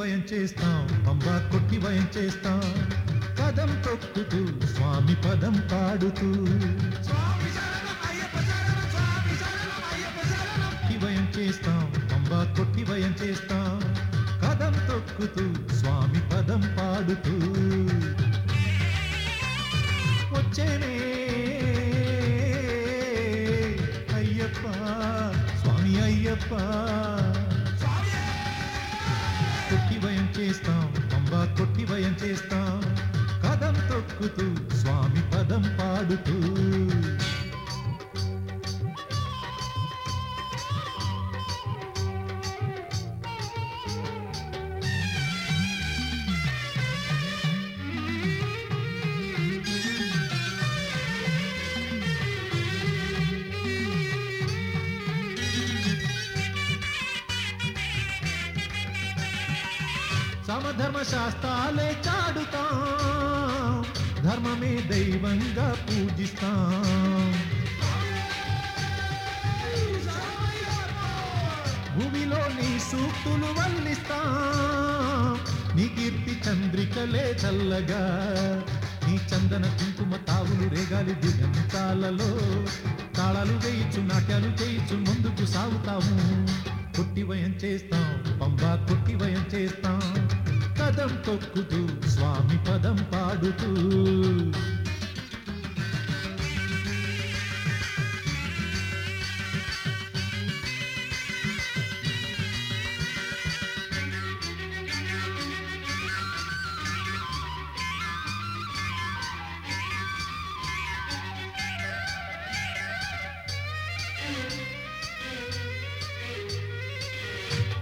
భయం వయం చేస్తాం పంబా కొట్టి వయం చేస్తాం. పదం తొక్కుతూ స్వామి పదం పాడుతూ. కొట్టి వయం చేస్తాం పంబా కొట్టి వయం చేస్తాం. కదం తొక్కుతూ స్వామి పదం పాడుతూ. వచ్చేనే అయ్యప్ప స్వామి అయ్యప్ప. చేస్తాం పంబా కొట్టి భయం చేస్తాం. కదం తొక్కుతూ స్వామి పదం పాడుతూ. సమధర్మ శాస్త్రాలే చాడుతాం ధర్మమే దైవంగా పూజిస్తాం. భూమిలో నీ సూక్తులు వల్లిస్తాం. నీ కీర్తి చంద్రికలే చల్లగా. నీ చందన కుంకుమ తావులు రేగాలి దిగంతాలలో తాళాలు వేయచ్చు నాట్యాలు చేయొచ్చు ముందుకు సాగుతాము. కొట్టి వయం చేస్తాం పంబా కొట్టి వయం చేస్తాం. కదం తొక్కుతూ స్వామి పదం పాడుతూ.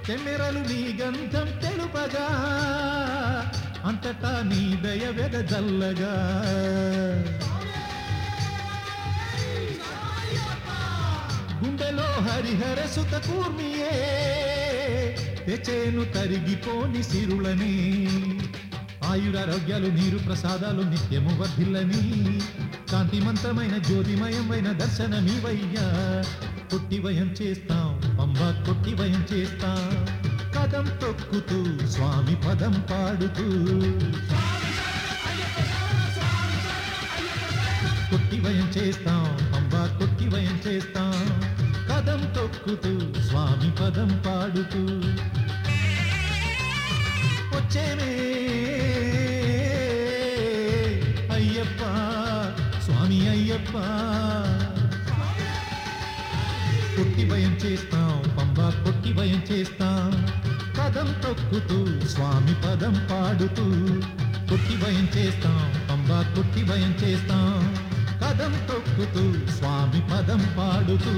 కెమెరలు నీ గంధం తెలుపగా అంతటా నీ దయ వెదజల్లగా గుండెలో హరిహర సుత కూర్మియే తెచేను తరిగిపోని సిరులని. ఆయురారోగ్యాలు నీరు ప్రసాదాలు నిత్యము వర్ధిల్లని కాంతిమంతమైన జ్యోతిమయమైన దర్శనమివయ్యా. కొట్టి వయం చేస్తాం పంబ కొట్టి వయం చేస్తాం. కదం తొక్కుతూ స్వామి పదం పాడుతూ. కొట్టి వయం చేస్తాం పంబ కొట్టి వయం చేస్తాం. కదం తొక్కుతూ స్వామి పదం పాడుతూ. వచ్చేమే స్వామి అయ్యప్ప. పుట్టి భయం చేస్తాం పంబా పుట్టి భయం చేస్తాం. పదం తొక్కుతూ స్వామి పదం పాడుతూ పుట్టి భయం చేస్తాం పంబా పుట్టి భయం చేస్తాం. కదం తొక్కుతూ స్వామి పదం పాడుతూ